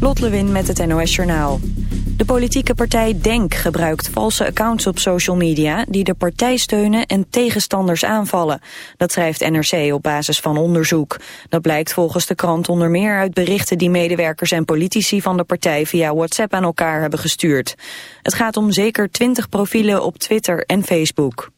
Lot Lewin met het NOS Journaal. De politieke partij DENK gebruikt valse accounts op social media... die de partij steunen en tegenstanders aanvallen. Dat schrijft NRC op basis van onderzoek. Dat blijkt volgens de krant onder meer uit berichten... die medewerkers en politici van de partij via WhatsApp aan elkaar hebben gestuurd. Het gaat om zeker 20 profielen op Twitter en Facebook.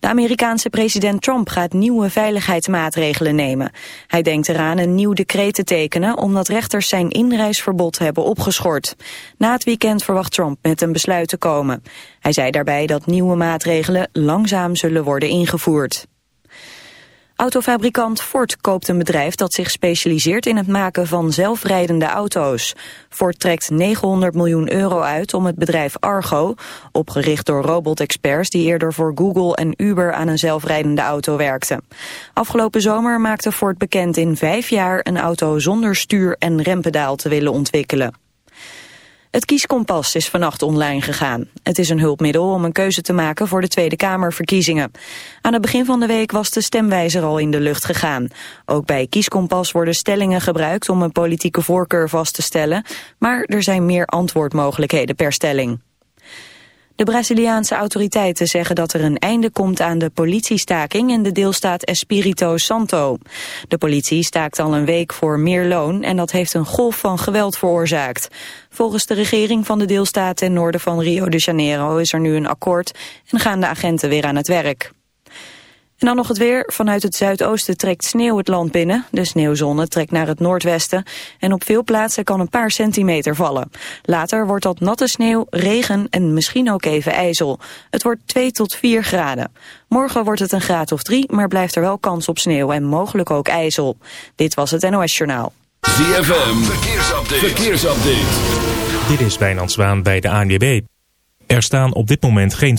De Amerikaanse president Trump gaat nieuwe veiligheidsmaatregelen nemen. Hij denkt eraan een nieuw decreet te tekenen omdat rechters zijn inreisverbod hebben opgeschort. Na het weekend verwacht Trump met een besluit te komen. Hij zei daarbij dat nieuwe maatregelen langzaam zullen worden ingevoerd. Autofabrikant Ford koopt een bedrijf dat zich specialiseert in het maken van zelfrijdende auto's. Ford trekt 900 miljoen euro uit om het bedrijf Argo, opgericht door robotexperts die eerder voor Google en Uber aan een zelfrijdende auto werkten. Afgelopen zomer maakte Ford bekend in vijf jaar een auto zonder stuur en rempedaal te willen ontwikkelen. Het kieskompas is vannacht online gegaan. Het is een hulpmiddel om een keuze te maken voor de Tweede Kamerverkiezingen. Aan het begin van de week was de stemwijzer al in de lucht gegaan. Ook bij kieskompas worden stellingen gebruikt om een politieke voorkeur vast te stellen, maar er zijn meer antwoordmogelijkheden per stelling. De Braziliaanse autoriteiten zeggen dat er een einde komt aan de politiestaking in de deelstaat Espírito Santo. De politie staakt al een week voor meer loon en dat heeft een golf van geweld veroorzaakt. Volgens de regering van de deelstaat ten noorden van Rio de Janeiro is er nu een akkoord en gaan de agenten weer aan het werk. En dan nog het weer. Vanuit het zuidoosten trekt sneeuw het land binnen. De sneeuwzone trekt naar het noordwesten. En op veel plaatsen kan een paar centimeter vallen. Later wordt dat natte sneeuw, regen en misschien ook even ijzel. Het wordt 2 tot 4 graden. Morgen wordt het een graad of 3, maar blijft er wel kans op sneeuw en mogelijk ook ijzel. Dit was het NOS Journaal. ZFM, verkeersupdate. verkeersupdate. Dit is Wijnand Zwaan bij de ANWB. Er staan op dit moment geen...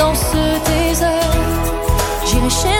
dans ce désert. J'irai chercher.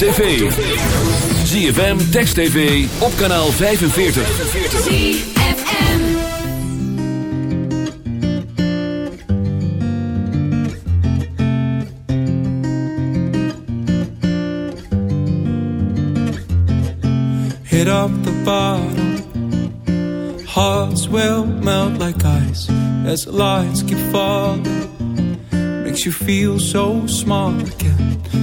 tv. ZFM, Text TV, op kanaal 45. ZFM. Hit up the bottom. Hearts will melt like ice as lights keep falling. Makes you feel so small again